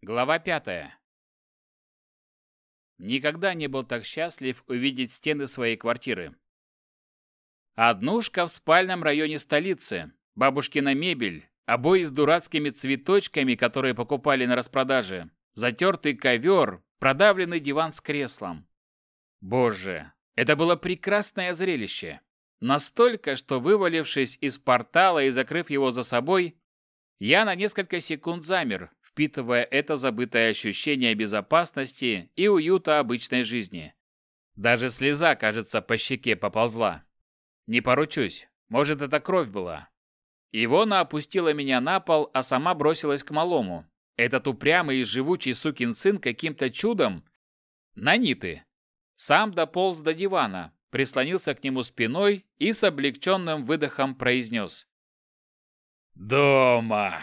Глава пятая. Никогда не был так счастлив увидеть стены своей квартиры. Однушка в спальном районе столицы, бабушкина мебель, обои с дурацкими цветочками, которые покупали на распродаже, затертый ковер, продавленный диван с креслом. Боже, это было прекрасное зрелище. Настолько, что вывалившись из портала и закрыв его за собой, я на несколько секунд замер, впитывая это забытое ощущение безопасности и уюта обычной жизни. Даже слеза, кажется, по щеке поползла. Не поручусь, может, это кровь была. Ивона опустила меня на пол, а сама бросилась к малому. Этот упрямый и живучий сукин сын каким-то чудом... Наниты. Сам дополз до дивана, прислонился к нему спиной и с облегченным выдохом произнес. «Дома!»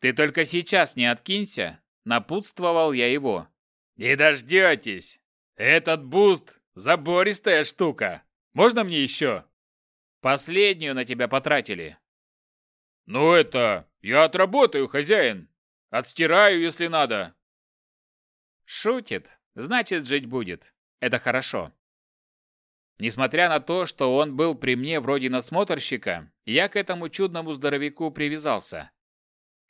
«Ты только сейчас не откинься!» – напутствовал я его. «Не дождетесь! Этот буст – забористая штука! Можно мне еще?» «Последнюю на тебя потратили». «Ну это, я отработаю, хозяин! Отстираю, если надо!» «Шутит, значит, жить будет. Это хорошо». Несмотря на то, что он был при мне вроде насмотрщика, я к этому чудному здоровяку привязался.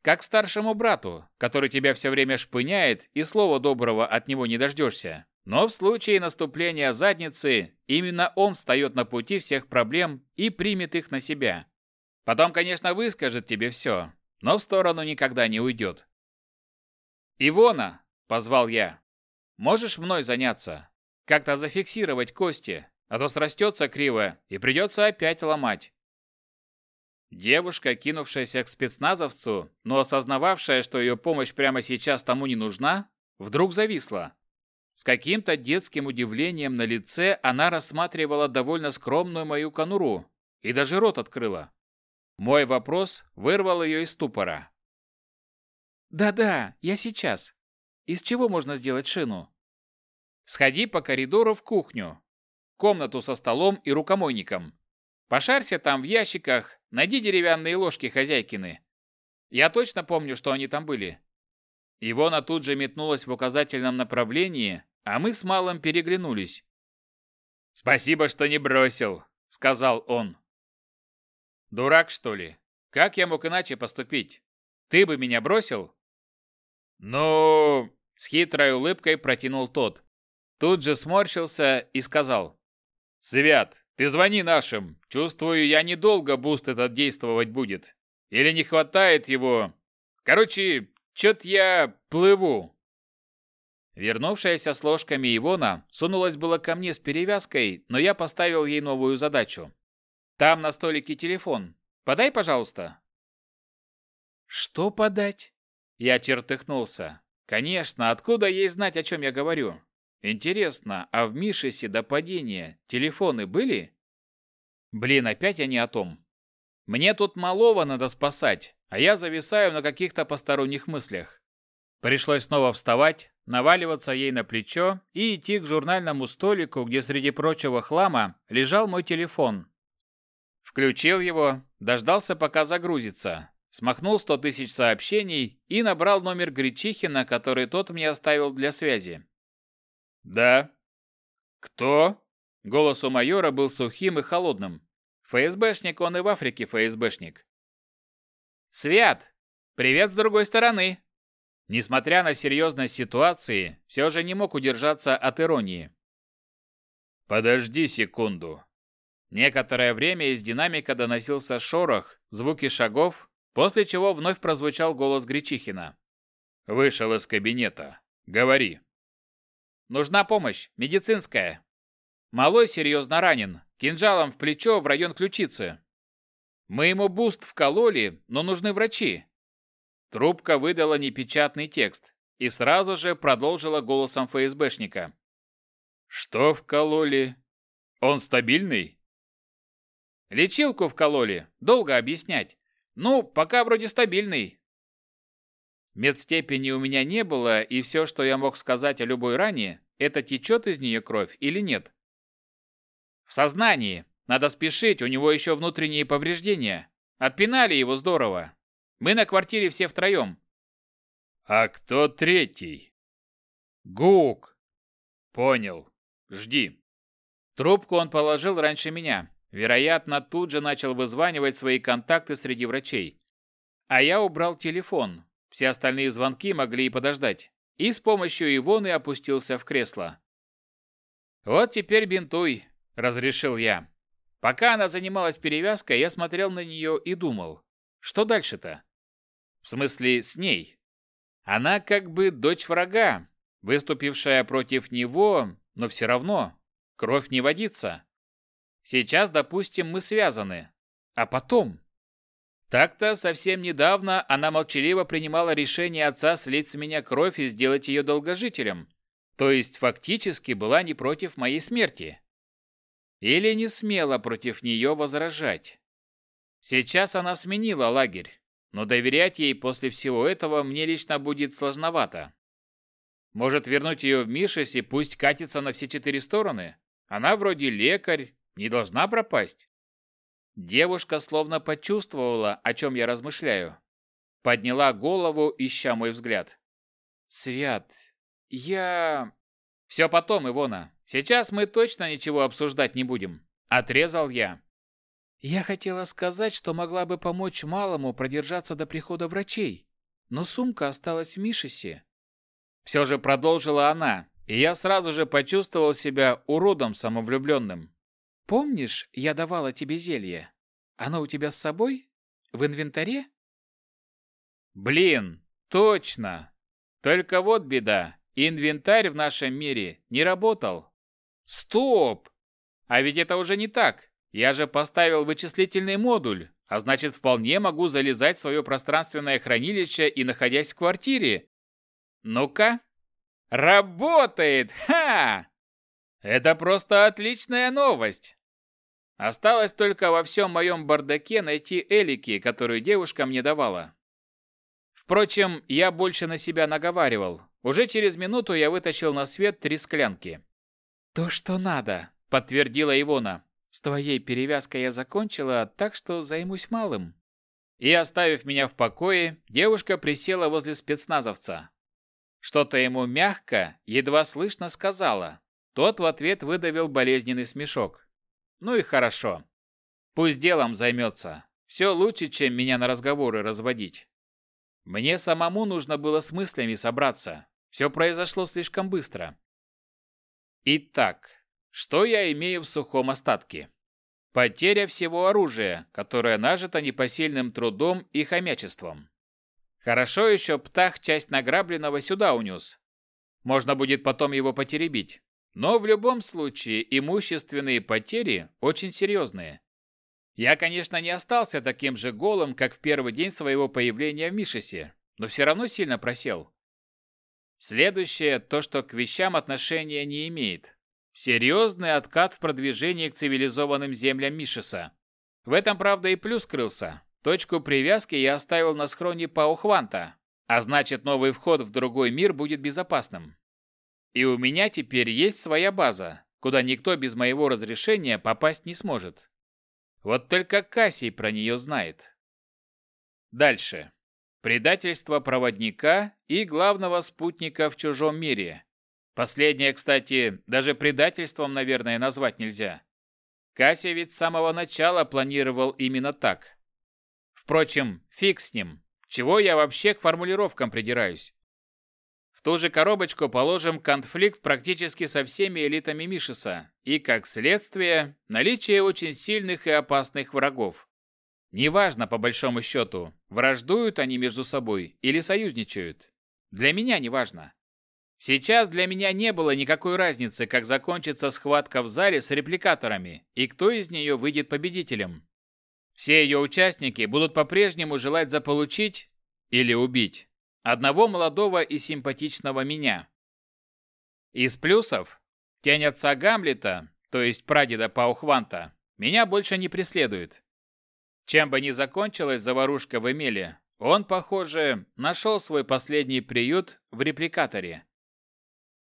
Как старшему брату, который тебя все время шпыняет и слова доброго от него не дождешься. Но в случае наступления задницы, именно он встает на пути всех проблем и примет их на себя. Потом, конечно, выскажет тебе все, но в сторону никогда не уйдет. «Ивона!» – позвал я. «Можешь мной заняться? Как-то зафиксировать кости, а то срастется криво и придется опять ломать». Девушка, кинувшаяся к спецназовцу, но осознававшая, что ее помощь прямо сейчас тому не нужна, вдруг зависла. С каким-то детским удивлением на лице она рассматривала довольно скромную мою конуру и даже рот открыла. Мой вопрос вырвал ее из ступора. «Да-да, я сейчас. Из чего можно сделать шину?» «Сходи по коридору в кухню. Комнату со столом и рукомойником. Пошарься там в ящиках, найди деревянные ложки хозяйкины. Я точно помню, что они там были. Ивона тут же метнулась в указательном направлении, а мы с Малым переглянулись. «Спасибо, что не бросил», — сказал он. «Дурак, что ли? Как я мог иначе поступить? Ты бы меня бросил?» «Ну...» — с хитрой улыбкой протянул тот. Тут же сморщился и сказал. «Свят, ты звони нашим. Чувствую, я недолго буст этот действовать будет. Или не хватает его. Короче, чё-то я плыву. Вернувшаяся с ложками Ивона сунулась было ко мне с перевязкой, но я поставил ей новую задачу. Там на столике телефон. Подай, пожалуйста. Что подать? Я чертыхнулся. Конечно, откуда ей знать, о чем я говорю? Интересно, а в Мишесе до падения телефоны были? Блин, опять они о том. Мне тут малого надо спасать, а я зависаю на каких-то посторонних мыслях. Пришлось снова вставать, наваливаться ей на плечо и идти к журнальному столику, где среди прочего хлама лежал мой телефон. Включил его, дождался, пока загрузится, смахнул сто тысяч сообщений и набрал номер Гречихина, который тот мне оставил для связи. «Да». «Кто?» Голос у майора был сухим и холодным. ФСБшник он и в Африке ФСБшник. «Свят! Привет с другой стороны!» Несмотря на серьезность ситуации, все же не мог удержаться от иронии. «Подожди секунду». Некоторое время из динамика доносился шорох, звуки шагов, после чего вновь прозвучал голос Гречихина. «Вышел из кабинета. Говори». Нужна помощь, медицинская. Малой серьезно ранен, кинжалом в плечо в район ключицы. Мы ему буст вкололи, но нужны врачи. Трубка выдала непечатный текст и сразу же продолжила голосом ФСБшника. Что вкололи? Он стабильный? Лечилку вкололи, долго объяснять. Ну, пока вроде стабильный, Медстепени у меня не было, и все, что я мог сказать о любой ране, это течет из нее кровь или нет. В сознании. Надо спешить, у него еще внутренние повреждения. Отпинали его здорово. Мы на квартире все втроем. А кто третий? Гук. Понял. Жди. Трубку он положил раньше меня. Вероятно, тут же начал вызванивать свои контакты среди врачей. А я убрал телефон. Все остальные звонки могли и подождать. И с помощью Ивоны опустился в кресло. «Вот теперь бинтуй», – разрешил я. Пока она занималась перевязкой, я смотрел на нее и думал, что дальше-то? В смысле, с ней. Она как бы дочь врага, выступившая против него, но все равно кровь не водится. Сейчас, допустим, мы связаны. А потом? Так-то совсем недавно она молчаливо принимала решение отца слить с меня кровь и сделать ее долгожителем. То есть фактически была не против моей смерти. Или не смела против нее возражать. Сейчас она сменила лагерь, но доверять ей после всего этого мне лично будет сложновато. Может вернуть ее в Мишес и пусть катится на все четыре стороны? Она вроде лекарь, не должна пропасть. Девушка словно почувствовала, о чем я размышляю. Подняла голову, ища мой взгляд. «Свят, я...» «Все потом, Ивона. Сейчас мы точно ничего обсуждать не будем», — отрезал я. «Я хотела сказать, что могла бы помочь малому продержаться до прихода врачей, но сумка осталась в Мишесе». Все же продолжила она, и я сразу же почувствовал себя уродом самовлюбленным. Помнишь, я давала тебе зелье? Оно у тебя с собой? В инвентаре? Блин, точно. Только вот беда. Инвентарь в нашем мире не работал. Стоп! А ведь это уже не так. Я же поставил вычислительный модуль, а значит, вполне могу залезать в свое пространственное хранилище и находясь в квартире. Ну-ка. Работает! Ха! Это просто отличная новость. Осталось только во всем моем бардаке найти элики, которую девушка мне давала. Впрочем, я больше на себя наговаривал. Уже через минуту я вытащил на свет три склянки. «То, что надо», — подтвердила Ивона. «С твоей перевязкой я закончила, так что займусь малым». И, оставив меня в покое, девушка присела возле спецназовца. Что-то ему мягко, едва слышно сказала. Тот в ответ выдавил болезненный смешок. Ну и хорошо. Пусть делом займется. Все лучше, чем меня на разговоры разводить. Мне самому нужно было с мыслями собраться. Все произошло слишком быстро. Итак, что я имею в сухом остатке? Потеря всего оружия, которое нажито непосильным трудом и хомячеством. Хорошо еще Птах часть награбленного сюда унес. Можно будет потом его потеребить. Но в любом случае имущественные потери очень серьезные. Я, конечно, не остался таким же голым, как в первый день своего появления в Мишесе, но все равно сильно просел. Следующее – то, что к вещам отношения не имеет. Серьезный откат в продвижении к цивилизованным землям Мишеса. В этом, правда, и плюс крылся. Точку привязки я оставил на схроне Паухванта, а значит, новый вход в другой мир будет безопасным. И у меня теперь есть своя база, куда никто без моего разрешения попасть не сможет. Вот только Кассий про нее знает. Дальше. Предательство проводника и главного спутника в чужом мире. Последнее, кстати, даже предательством, наверное, назвать нельзя. Кассий ведь с самого начала планировал именно так. Впрочем, фиг с ним. Чего я вообще к формулировкам придираюсь? В ту же коробочку положим конфликт практически со всеми элитами Мишеса и, как следствие, наличие очень сильных и опасных врагов. Неважно, по большому счету, враждуют они между собой или союзничают. Для меня неважно. Сейчас для меня не было никакой разницы, как закончится схватка в зале с репликаторами и кто из нее выйдет победителем. Все ее участники будут по-прежнему желать заполучить или убить одного молодого и симпатичного меня. Из плюсов тень отца Гамлета, то есть прадеда Паухванта, меня больше не преследует. Чем бы ни закончилась заварушка в Эмиле, он, похоже, нашел свой последний приют в репликаторе.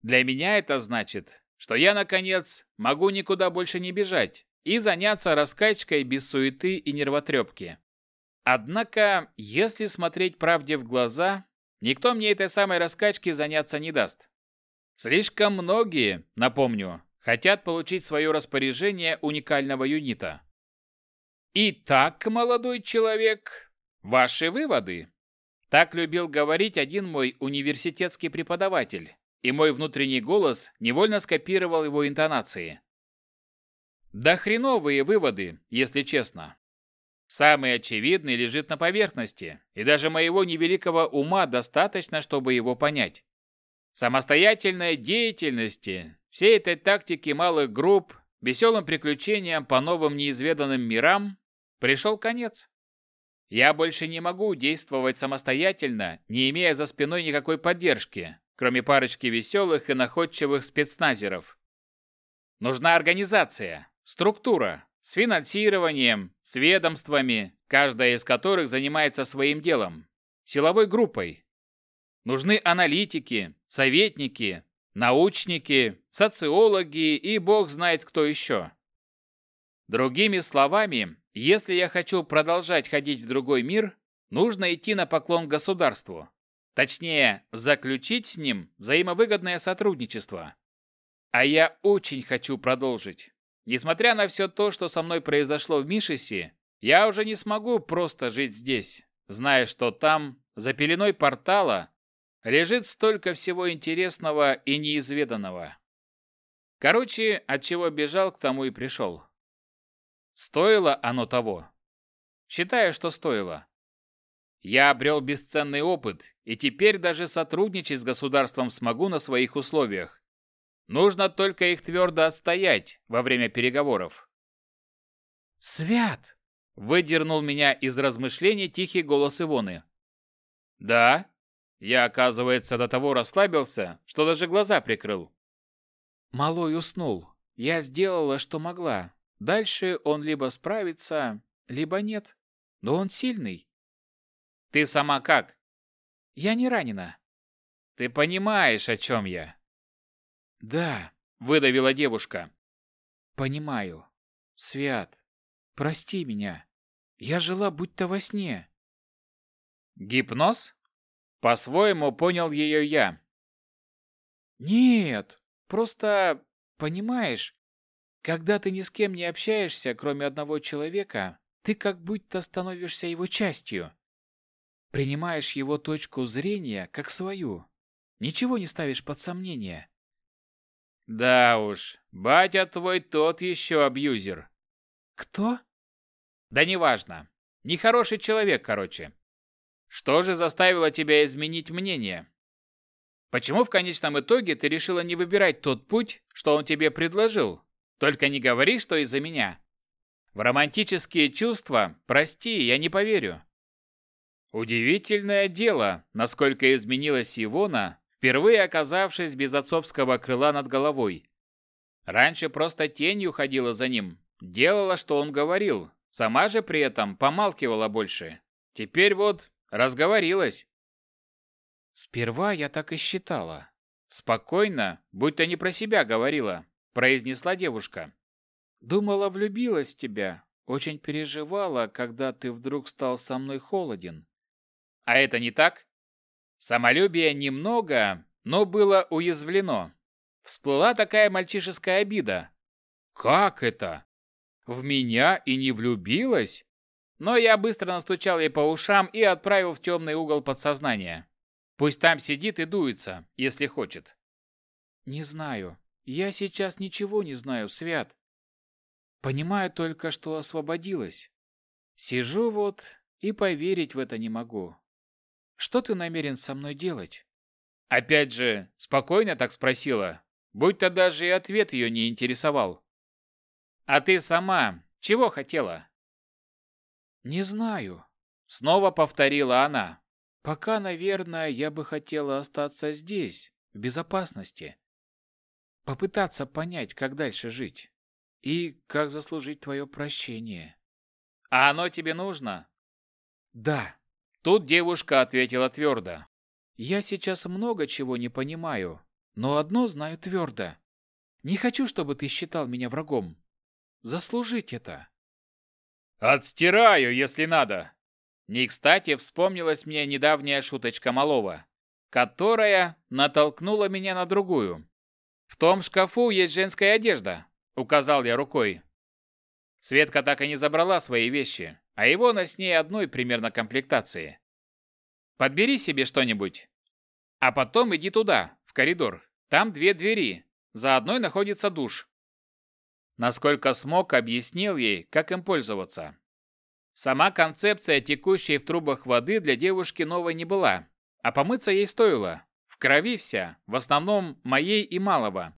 Для меня это значит, что я, наконец, могу никуда больше не бежать и заняться раскачкой без суеты и нервотрепки. Однако, если смотреть правде в глаза, никто мне этой самой раскачки заняться не даст. Слишком многие, напомню, хотят получить свое распоряжение уникального юнита. Итак, молодой человек, ваши выводы. Так любил говорить один мой университетский преподаватель, и мой внутренний голос невольно скопировал его интонации. Да хреновые выводы, если честно. Самый очевидный лежит на поверхности, и даже моего невеликого ума достаточно, чтобы его понять. Самостоятельной деятельности, всей этой тактики малых групп, веселым приключениям по новым неизведанным мирам пришел конец. Я больше не могу действовать самостоятельно, не имея за спиной никакой поддержки, кроме парочки веселых и находчивых спецназеров. Нужна организация, структура, с финансированием, с ведомствами, каждая из которых занимается своим делом, силовой группой. Нужны аналитики, советники, научники, социологи и бог знает кто еще. Другими словами, если я хочу продолжать ходить в другой мир, нужно идти на поклон государству. Точнее, заключить с ним взаимовыгодное сотрудничество. А я очень хочу продолжить. Несмотря на все то, что со мной произошло в Мишесе, я уже не смогу просто жить здесь, зная, что там, за пеленой портала, лежит столько всего интересного и неизведанного. Короче, от чего бежал, к тому и пришел. Стоило оно того? Считаю, что стоило. Я обрел бесценный опыт, и теперь даже сотрудничать с государством смогу на своих условиях, Нужно только их твердо отстоять во время переговоров. «Свят!» – выдернул меня из размышлений тихий голос Ивоны. «Да?» Я, оказывается, до того расслабился, что даже глаза прикрыл. Малой уснул. Я сделала, что могла. Дальше он либо справится, либо нет. Но он сильный. Ты сама как? Я не ранена. Ты понимаешь, о чем я? «Да», — выдавила девушка. «Понимаю. Свят, прости меня. Я жила будто во сне». «Гипноз?» По-своему понял ее я. «Нет, просто, понимаешь, когда ты ни с кем не общаешься, кроме одного человека, ты как будто становишься его частью. Принимаешь его точку зрения как свою. Ничего не ставишь под сомнение. Да уж, батя твой тот еще абьюзер. Кто? Да неважно. Нехороший человек, короче. Что же заставило тебя изменить мнение? Почему в конечном итоге ты решила не выбирать тот путь, что он тебе предложил? Только не говори, что из-за меня. В романтические чувства, прости, я не поверю. Удивительное дело, насколько изменилась Ивона впервые оказавшись без отцовского крыла над головой. Раньше просто тенью ходила за ним, делала, что он говорил, сама же при этом помалкивала больше. Теперь вот разговорилась. Сперва я так и считала. Спокойно, будто не про себя говорила, произнесла девушка. Думала, влюбилась в тебя, очень переживала, когда ты вдруг стал со мной холоден. А это не так? Самолюбие немного, но было уязвлено. Всплыла такая мальчишеская обида. Как это? В меня и не влюбилась? Но я быстро настучал ей по ушам и отправил в темный угол подсознания. Пусть там сидит и дуется, если хочет. Не знаю. Я сейчас ничего не знаю, Свят. Понимаю только, что освободилась. Сижу вот и поверить в это не могу. Что ты намерен со мной делать?» Опять же, спокойно так спросила, будь-то даже и ответ ее не интересовал. «А ты сама чего хотела?» «Не знаю», — снова повторила она. «Пока, наверное, я бы хотела остаться здесь, в безопасности. Попытаться понять, как дальше жить. И как заслужить твое прощение». «А оно тебе нужно?» «Да», Тут девушка ответила твердо. «Я сейчас много чего не понимаю, но одно знаю твердо. Не хочу, чтобы ты считал меня врагом. Заслужить это». «Отстираю, если надо!» Не кстати вспомнилась мне недавняя шуточка Малова. которая натолкнула меня на другую. «В том шкафу есть женская одежда», — указал я рукой. Светка так и не забрала свои вещи, а его на с ней одной примерно комплектации. «Подбери себе что-нибудь, а потом иди туда, в коридор. Там две двери, за одной находится душ». Насколько смог, объяснил ей, как им пользоваться. Сама концепция текущей в трубах воды для девушки новой не была, а помыться ей стоило. В крови вся, в основном моей и малого.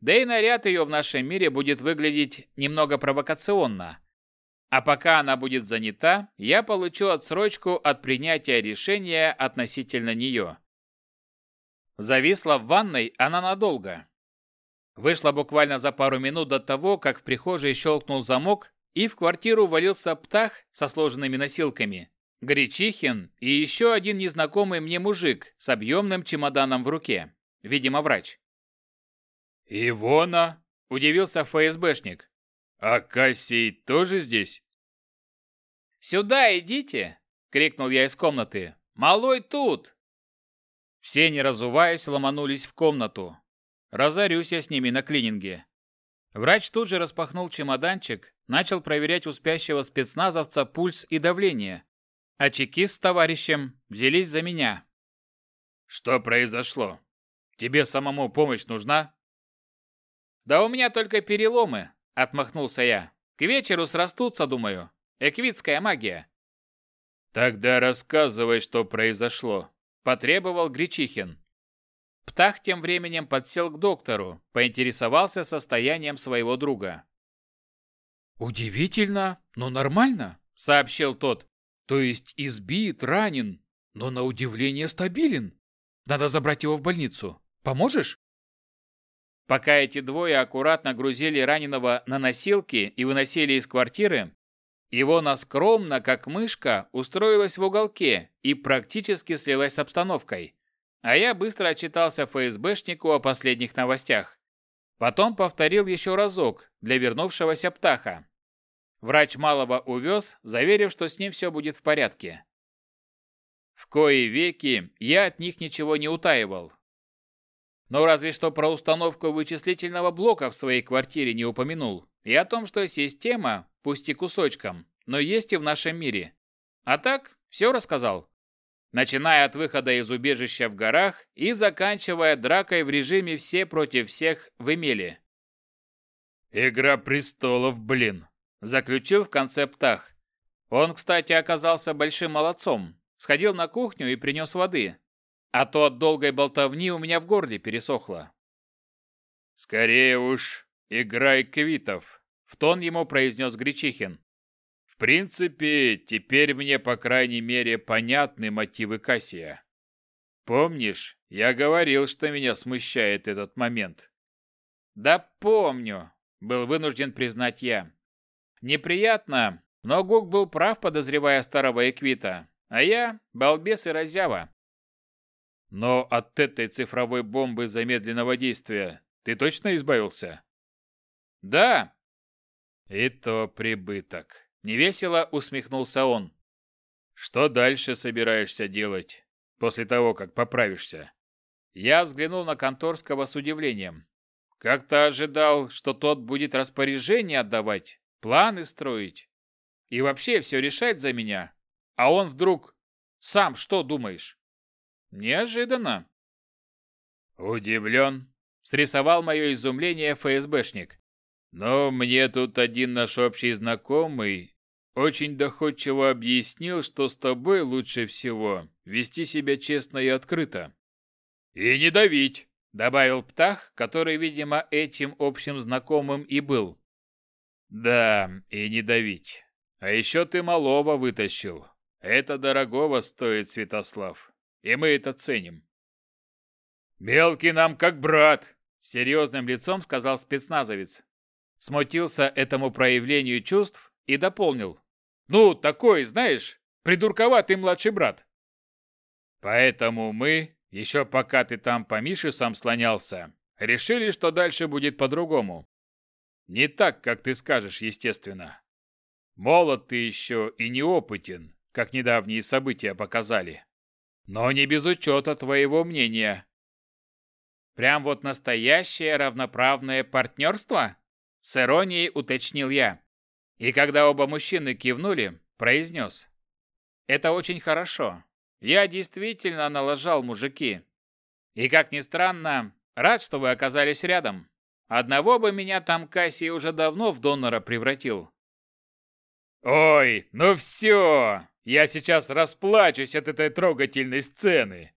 Да и наряд ее в нашем мире будет выглядеть немного провокационно. А пока она будет занята, я получу отсрочку от принятия решения относительно нее. Зависла в ванной она надолго. Вышла буквально за пару минут до того, как в прихожей щелкнул замок, и в квартиру валился птах со сложенными носилками, Гречихин и еще один незнакомый мне мужик с объемным чемоданом в руке. Видимо, врач. «Ивона?» – удивился ФСБшник. «А Кассий тоже здесь?» «Сюда идите!» – крикнул я из комнаты. «Малой тут!» Все, не разуваясь, ломанулись в комнату. Разорюсь я с ними на клининге. Врач тут же распахнул чемоданчик, начал проверять у спящего спецназовца пульс и давление, а чекист с товарищем взялись за меня. «Что произошло? Тебе самому помощь нужна?» «Да у меня только переломы», — отмахнулся я. «К вечеру срастутся, думаю. Эквитская магия». «Тогда рассказывай, что произошло», — потребовал Гречихин. Птах тем временем подсел к доктору, поинтересовался состоянием своего друга. «Удивительно, но нормально», — сообщил тот. То есть избит, ранен, но на удивление стабилен. Надо забрать его в больницу. Поможешь? Пока эти двое аккуратно грузили раненого на носилки и выносили из квартиры, Ивона скромно, как мышка, устроилась в уголке и практически слилась с обстановкой. А я быстро отчитался ФСБшнику о последних новостях. Потом повторил еще разок для вернувшегося птаха. Врач малого увез, заверив, что с ним все будет в порядке. В кои веки я от них ничего не утаивал. Но разве что про установку вычислительного блока в своей квартире не упомянул. И о том, что система, пусть и кусочком, но есть и в нашем мире. А так, все рассказал. Начиная от выхода из убежища в горах и заканчивая дракой в режиме «все против всех» в Эмеле. «Игра престолов, блин!» Заключил в конце птах. Он, кстати, оказался большим молодцом. Сходил на кухню и принес воды. А то от долгой болтовни у меня в горле пересохло. «Скорее уж, играй квитов», — в тон ему произнес Гречихин. «В принципе, теперь мне, по крайней мере, понятны мотивы Кассия. Помнишь, я говорил, что меня смущает этот момент?» «Да помню», — был вынужден признать я. Неприятно, но Гук был прав, подозревая старого Эквита, а я – балбес и разява. Но от этой цифровой бомбы замедленного действия ты точно избавился? Да. И то прибыток. Невесело усмехнулся он. Что дальше собираешься делать после того, как поправишься? Я взглянул на Конторского с удивлением. Как-то ожидал, что тот будет распоряжение отдавать, планы строить и вообще все решать за меня. А он вдруг «Сам что думаешь?» Неожиданно. Удивлен, срисовал мое изумление ФСБшник. Но мне тут один наш общий знакомый очень доходчиво объяснил, что с тобой лучше всего вести себя честно и открыто. И не давить, добавил Птах, который, видимо, этим общим знакомым и был. Да, и не давить. А еще ты малого вытащил. Это дорогого стоит, Святослав. И мы это ценим. Мелкий нам как брат, серьезным лицом сказал спецназовец. Смутился этому проявлению чувств и дополнил. Ну, такой, знаешь, придурковатый младший брат. Поэтому мы, еще пока ты там по Мише сам слонялся, решили, что дальше будет по-другому. Не так, как ты скажешь, естественно. Молод ты еще и неопытен, как недавние события показали. Но не без учета твоего мнения. Прям вот настоящее равноправное партнерство? С иронией уточнил я. И когда оба мужчины кивнули, произнес. Это очень хорошо. Я действительно налажал, мужики. И как ни странно, рад, что вы оказались рядом. Одного бы меня там Кассий уже давно в донора превратил. Ой, ну все! Я сейчас расплачусь от этой трогательной сцены.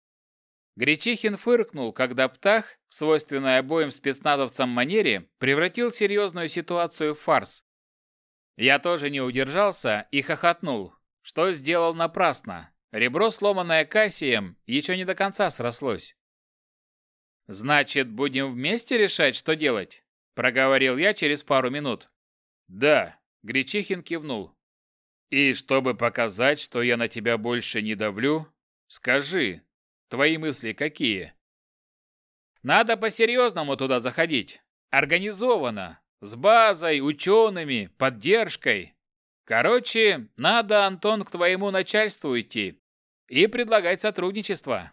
Гречихин фыркнул, когда Птах, в свойственной обоим спецназовцам манере, превратил серьезную ситуацию в фарс. Я тоже не удержался и хохотнул, что сделал напрасно. Ребро, сломанное Кассием, еще не до конца срослось. «Значит, будем вместе решать, что делать?» – проговорил я через пару минут. «Да», – Гречихин кивнул. «И чтобы показать, что я на тебя больше не давлю, скажи, твои мысли какие?» «Надо по-серьезному туда заходить. Организованно, с базой, учеными, поддержкой. Короче, надо, Антон, к твоему начальству идти и предлагать сотрудничество.